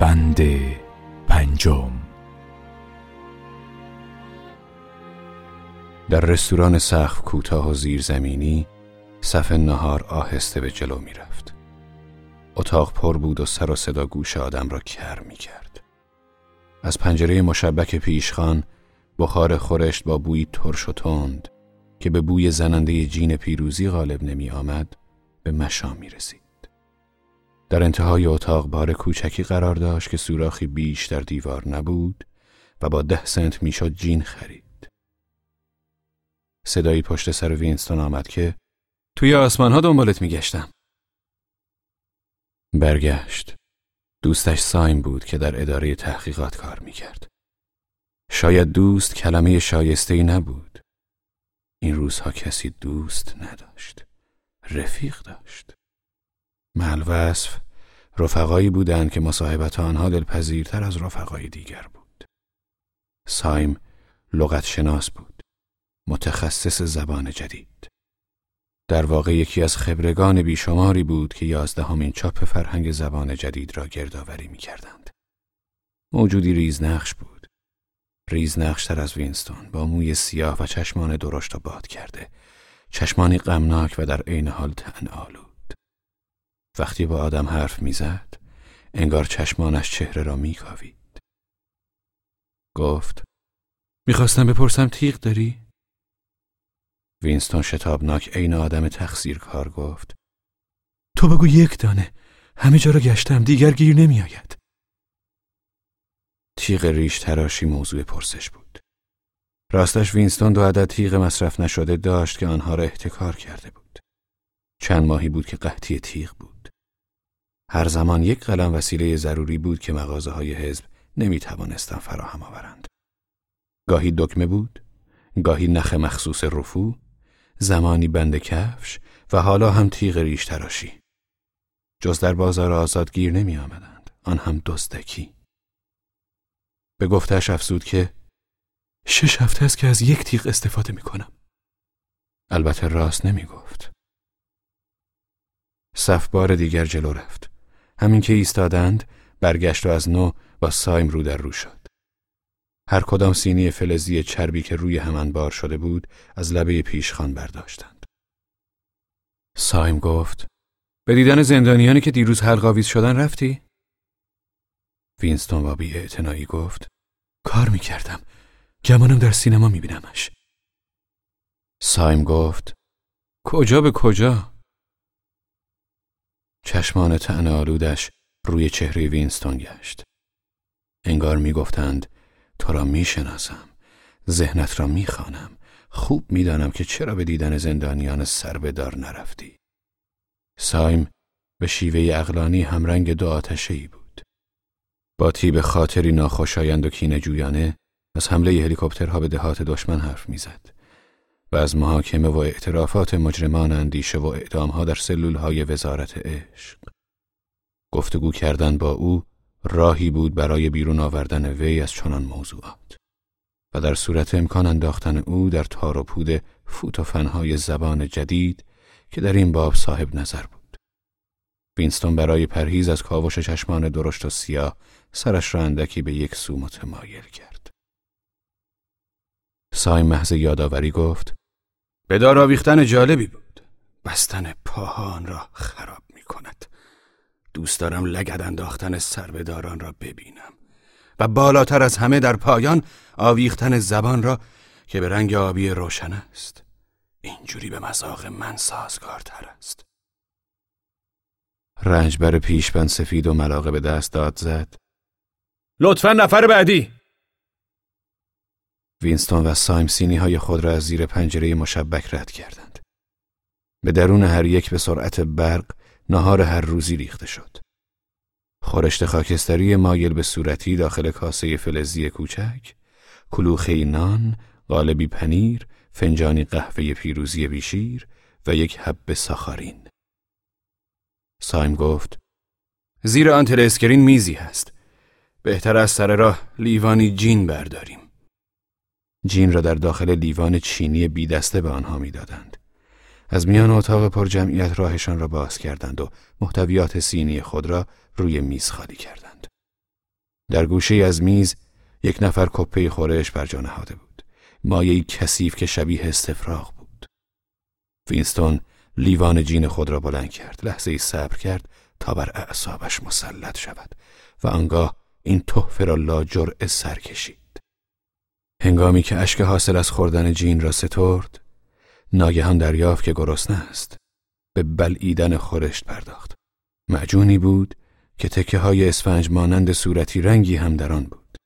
بند پنجم در رستوران سقف کوتاه و زیرزمینی صف نهار آهسته به جلو می رفت. اتاق پر بود و سر و صدا گوش آدم را کر می کرد. از پنجره مشبک پیشخان بخار خورشت با بویی ترش و تند که به بوی زننده جین پیروزی غالب نمی آمد به مشام می رسید. در انتهای اتاق بار کوچکی قرار داشت که سوراخی بیش در دیوار نبود و با ده سنت می‌شد جین خرید. صدایی پشت سر وینستون آمد که توی آسمان ها دنبالت میگشتم. برگشت. دوستش سایم بود که در اداره تحقیقات کار می‌کرد. شاید دوست کلمه شایسته ای نبود. این روزها کسی دوست نداشت. رفیق داشت. ملوصف رفقایی بودند که مصاحبت آنها دلپذیرتر از رفقای دیگر بود. سایم لغت شناس بود. متخصص زبان جدید. در واقع یکی از خبرگان بیشماری بود که یازدهمین چاپ فرهنگ زبان جدید را گردآوری می کردند. موجودی ریزنقش بود. ریزنقشتر از وینستون با موی سیاه و چشمان درشت و باد کرده. چشمانی غمناک و در عین حال تن آلود. وقتی با آدم حرف می‌زد، انگار چشمانش چهره را میکاوید. گفت: می‌خواستم بپرسم تیغ داری؟ وینستون شتابناک عین آدم تقصیر کار گفت تو بگو یک دانه همه جا را گشتم دیگر گیر نمیآید. تیغ ریش تراشی موضوع پرسش بود راستش وینستون دو عدد تیغ مصرف نشده داشت که آنها را احتکار کرده بود چند ماهی بود که قحطی تیغ بود هر زمان یک قلم وسیله ضروری بود که مغازه های حزب نمی توانستن فراهم آورند گاهی دکمه بود گاهی نخ مخصوص رفو زمانی بند کفش و حالا هم تیغ ریش تراشی. جز در بازار آزاد گیر نمی آمدند. آن هم دزدکی. به گفتش افزود که شش هفته است که از یک تیغ استفاده می کنم. البته راست نمی گفت. صف بار دیگر جلو رفت. همین که ایستادند برگشت و از نو با سایم رو در رو شد. هر کدام سینی فلزی چربی که روی همان بار شده بود از لبه پیشخان برداشتند. سایم گفت به دیدن زندانیانی که دیروز حلق‌آویز شدن رفتی؟ وینستون با بی گفت کار می‌کردم. گمانم در سینما میبینمش. سایم گفت کجا به کجا؟ چشمان طعن‌آلودش روی چهره وینستون گشت. انگار می‌گفتند تو را می‌شناسم ذهنت را می‌خوانم خوب می‌دانم که چرا به دیدن زندانیان سربدار نرفتی. سایم به شیوه اقلانی همرنگ دو آتشه ای بود. با تیب خاطری ناخوشایند و کینه جویانه از حمله هلیکوپترها به دهات دشمن حرف می‌زد. از محاکمه و اعترافات مجرمان اندیشه و اعدامها در سلولهای وزارت عشق گفتگو کردن با او راهی بود برای بیرون آوردن وی از چنان موضوعات و در صورت امکان انداختن او در تار و پود فوت و فنهای زبان جدید که در این باب صاحب نظر بود. وینستون برای پرهیز از کاوش چشمان درشت و سیاه سرش را اندکی به یک سو متمایل کرد. سای محض یادآوری گفت به دار آویختن جالبی بود. بستن پاهان را خراب می کند. دوست دارم لگد انداختن سربداران را ببینم. و بالاتر از همه در پایان آویختن زبان را که به رنگ آبی روشن است. اینجوری به مذاق من سازگارتر است. رنجبر پیشبند سفید و ملاقه به دست داد زد. لطفا نفر بعدی. وینستون و سایم سینی های خود را از زیر پنجره مشبک رد کردند به درون هر یک به سرعت برق نهار هر روزی ریخته شد. خورشت خاکستری مایل به صورتی داخل کاسه فلزی کوچک، کلوخه نان، قالبی پنیر، فنجانی قهوه پیروزی بیشیر و یک حب ساخارین. سایم گفت زیر آن screen میزی هست. بهتر از سر راه لیوانی جین برداریم. جین را در داخل لیوان چینی بی دسته به آنها می‌دادند. از میان اتاق پر جمعیت راهشان را باز کردند و محتویات سینی خود را روی میز خالی کردند. در گوشه از میز یک نفر کپه خورش بر جا نهاده بود. مایه کثیف که شبیه استفراغ بود. وینستون لیوان جین خود را بلند کرد. لحظه صبر کرد تا بر اعصابش مسلط شود و آنگاه این تحفه را لاجرعه سر کشید. هنگامی که اشک حاصل از خوردن جین را سترد، ناگهان دریافت که گرسنه است. به بلعیدن خورشت پرداخت. معجونی بود که تکه های اسفنج مانند صورتی رنگی هم در آن بود.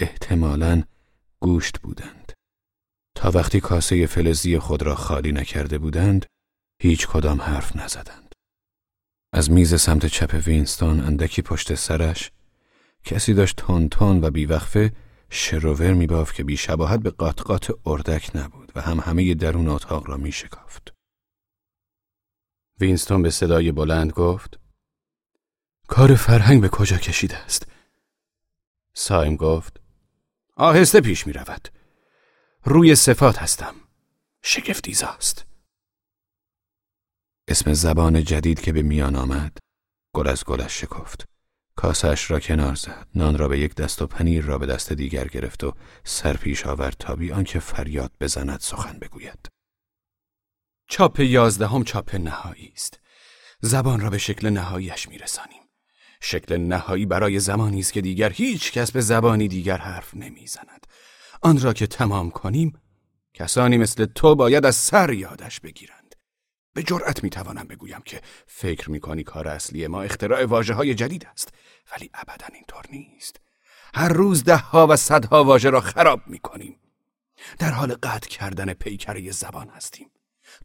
احتمالاً گوشت بودند. تا وقتی کاسه فلزی خود را خالی نکرده بودند، هیچ کدام حرف نزدند. از میز سمت چپ وینستون اندکی پشت سرش کسی داشت تون تون و بیوقفه شروور میبافت که بیشباهت به قاطقات اردک نبود و هم همه درون اتاق را میشکافت. وینستون به صدای بلند گفت کار فرهنگ به کجا کشیده است؟ سایم گفت آهسته پیش می رود. روی صفات هستم. شگفتیزاست. اسم زبان جدید که به میان آمد گل از گلش شکفت. کاسش را کنار زد. نان را به یک دست و پنیر را به دست دیگر گرفت و سر پیش آورد تا بی آنکه فریاد بزند سخن بگوید. چاپ یازدهم چاپ نهایی است. زبان را به شکل نهاییش میرسانیم. شکل نهایی برای زمانی است که دیگر هیچ کس به زبانی دیگر حرف نمی‌زند. آن را که تمام کنیم کسانی مثل تو باید از سر یادش بگیرند. به جرأت می‌توانم بگویم که فکر می‌کنی کار اصلی ما اختراع واجه های جدید است ولی ابدا اینطور نیست هر روز ده ها و صدها واژه را خراب می‌کنیم در حال قطع کردن پیکره زبان هستیم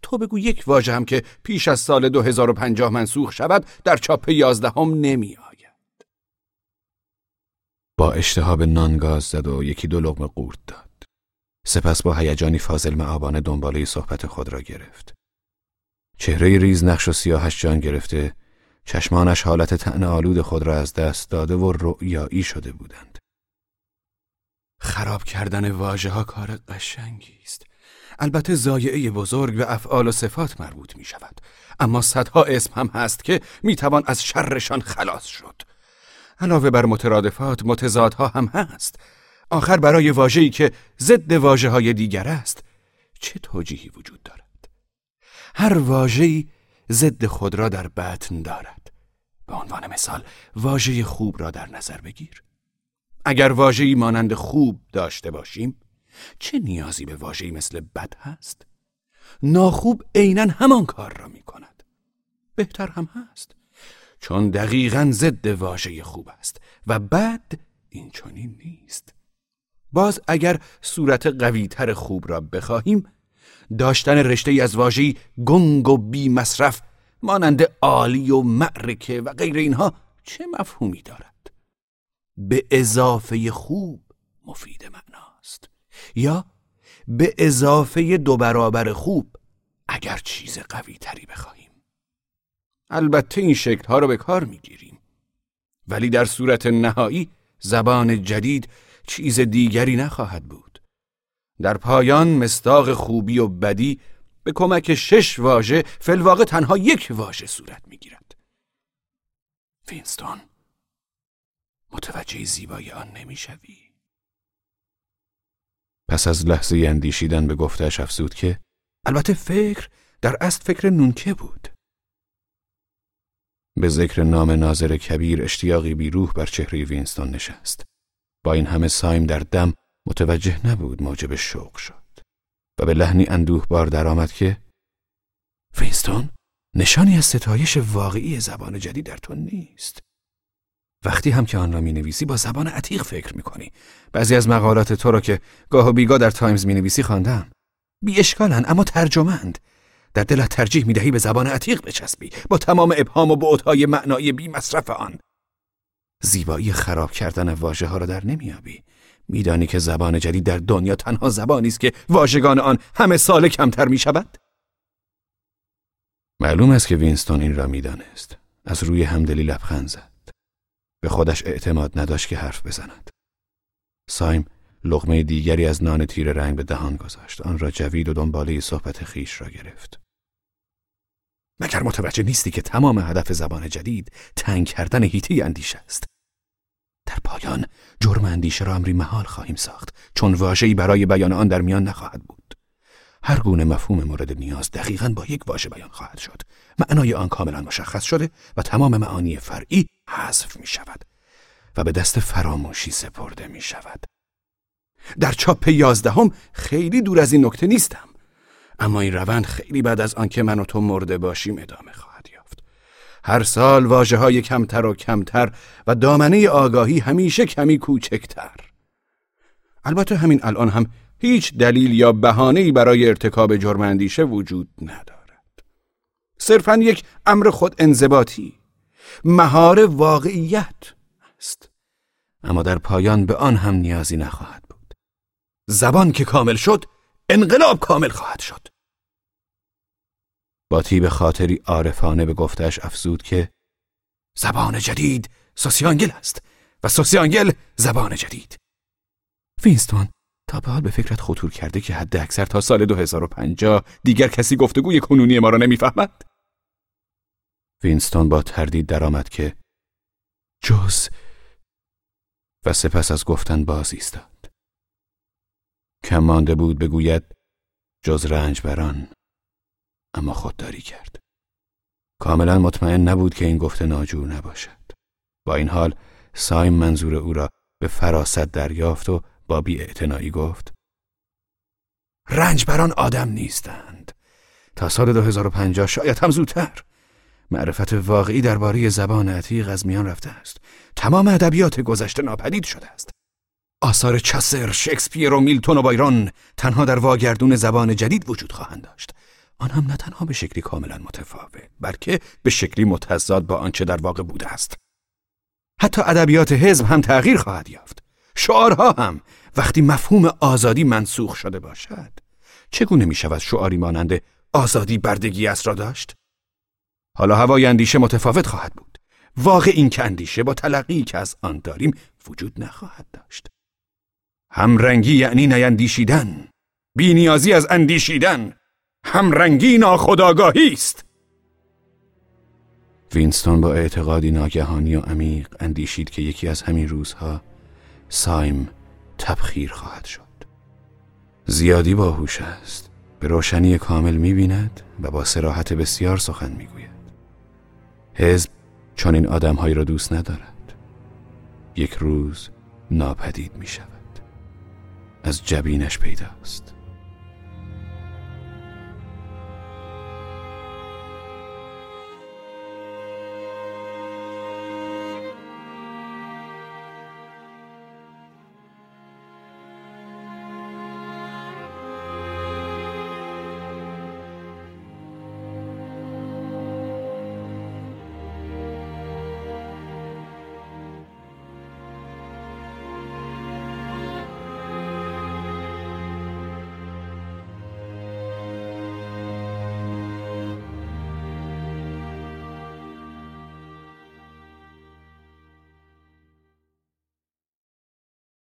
تو بگو یک واژه هم که پیش از سال 2050 منسوخ شود در چاپ یازدهم نمی آید. با اشتها به نان گاز زد و یکی دو لغمه قورت داد. سپس با هیجانی فاضل معابانه دنباله صحبت خود را گرفت. چهره ریز نقش و سیاهش جان گرفته چشمانش حالت تن آلود خود را از دست داده و رؤیایی شده بودند. خراب کردن واژه ها کار قشنگی است. البته زایعه بزرگ به افعال و صفات مربوط می شود اما صدها اسم هم هست که می توان از شرشان خلاص شد علاوه بر مترادفات متضادها هم هست آخر برای واجهی که ضد واجه های دیگر است چه توجیهی وجود دارد هر واجهی ضد خود را در بطن دارد به عنوان مثال واژه خوب را در نظر بگیر اگر واژه‌ای مانند خوب داشته باشیم چه نیازی به واژه‌ای مثل بد هست؟ ناخوب عینا همان کار را می کند. بهتر هم هست. چون دقیقا ضد واژه خوب است و بد این چنین نیست. باز اگر صورت قویتر خوب را بخواهیم داشتن رشته از واژه‌ای گنگ و بی مصرف مانند عالی و معرکه و غیر اینها چه مفهومی دارد؟ به اضافه خوب مفید معناست. یا به اضافه دو برابر خوب اگر چیز قوی تری بخواهیم البته این شکل ها رو به کار می‌گیریم ولی در صورت نهایی زبان جدید چیز دیگری نخواهد بود در پایان مستاق خوبی و بدی به کمک شش واژه فلواقع تنها یک واژه صورت می‌گیرد وینستون متوجه زیبایی آن نمی‌شوی پس از لحظه اندیشیدن به گفتش افزود که البته فکر در اصل فکر نونکه بود. به ذکر نام ناظر کبیر اشتیاقی بیروح بر چهره وینستون نشست. با این همه سایم در دم متوجه نبود موجب شوق شد و به لحنی اندوه بار درآمد که وینستون نشانی از ستایش واقعی زبان جدید در تو نیست. وقتی هم که آن را می نویسی با زبان عتیق فکر می کنی. بعضی از مقالات تو را که گاه و بیگاه در تایمز می نویسی خواندم. بی اشکالن اما ترجمه‌ن. در دلت ترجیح می دهی به زبان عتیق بچسبی با تمام ابهام و بعدهای معنایی بی مصرف آن. زیبایی خراب کردن واژه ها را در نمیابی. میدانی که زبان جدید در دنیا تنها زبانی است که واژگان آن همه سال کمتر می شود؟ معلوم است که وینستون این را می‌دانست. از روی همدلی لبخند زد. به خودش اعتماد نداشت که حرف بزند. سایم لغمه دیگری از نان تیر رنگ به دهان گذاشت. آن را جوید و دنباله صحبت خیش را گرفت. مگر متوجه نیستی که تمام هدف زبان جدید تنگ کردن هیته اندیشه است. در پایان جرم اندیشه را امری محال خواهیم ساخت چون واژه‌ای برای بیان آن در میان نخواهد بود. هر گونه مفهوم مورد نیاز دقیقا با یک واژه بیان خواهد شد. معنای آن کاملا مشخص شده و تمام معانی فرعی حذف می شود و به دست فراموشی سپرده می شود در چاپ یازدهم خیلی دور از این نکته نیستم اما این روند خیلی بعد از آنکه من و تو مرده باشیم ادامه خواهد هر سال واجه های کمتر و کمتر و دامنه آگاهی همیشه کمی کوچکتر. البته همین الان هم هیچ دلیل یا بهانه‌ای برای ارتکاب جرم اندیشه وجود ندارد. صرفا یک امر خود انضباطی مهار واقعیت است. اما در پایان به آن هم نیازی نخواهد بود. زبان که کامل شد انقلاب کامل خواهد شد. با طیب خاطری عارفانه به گفتش افزود که زبان جدید سوسیانگل است و سوسیانگل زبان جدید وینستون تا به حال به فکرت خطور کرده که حد اکثر تا سال 2050 دیگر کسی گفتگوی کنونی ما را نمی‌فهمد؟ وینستون با تردید درآمد که جز و سپس از گفتن باز ایستاد. کم مانده بود بگوید جز رنج بران اما خودداری کرد. کاملا مطمئن نبود که این گفته ناجور نباشد. با این حال سایم منظور او را به فراست دریافت و با بی گفت رنج بران آدم نیستند. تا سال 2050 شاید هم زودتر. معرفت واقعی درباره زبان عتیق از میان رفته است. تمام ادبیات گذشته ناپدید شده است. آثار چسر، شکسپیر و میلتون و بایرون تنها در واگردون زبان جدید وجود خواهند داشت. آن هم نه تنها به شکلی کاملا متفاوت بلکه به شکلی متضاد با آنچه در واقع بوده است. حتی ادبیات حزب هم تغییر خواهد یافت. شعارها هم وقتی مفهوم آزادی منسوخ شده باشد چگونه می شود شعاری مانند آزادی بردگی است را داشت؟ حالا هوای اندیشه متفاوت خواهد بود. واقع این که اندیشه با تلقی که از آن داریم وجود نخواهد داشت. همرنگی یعنی نیندیشیدن. بینیازی از اندیشیدن. همرنگی ناخداگاهی است. وینستون با اعتقادی ناگهانی و عمیق اندیشید که یکی از همین روزها سایم تبخیر خواهد شد. زیادی باهوش است. به روشنی کامل می‌بیند و با سراحت بسیار سخن می‌گوید. حزب چون این آدمهایی را دوست ندارد. یک روز ناپدید می شود از جبینش پیداست.